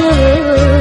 Oh.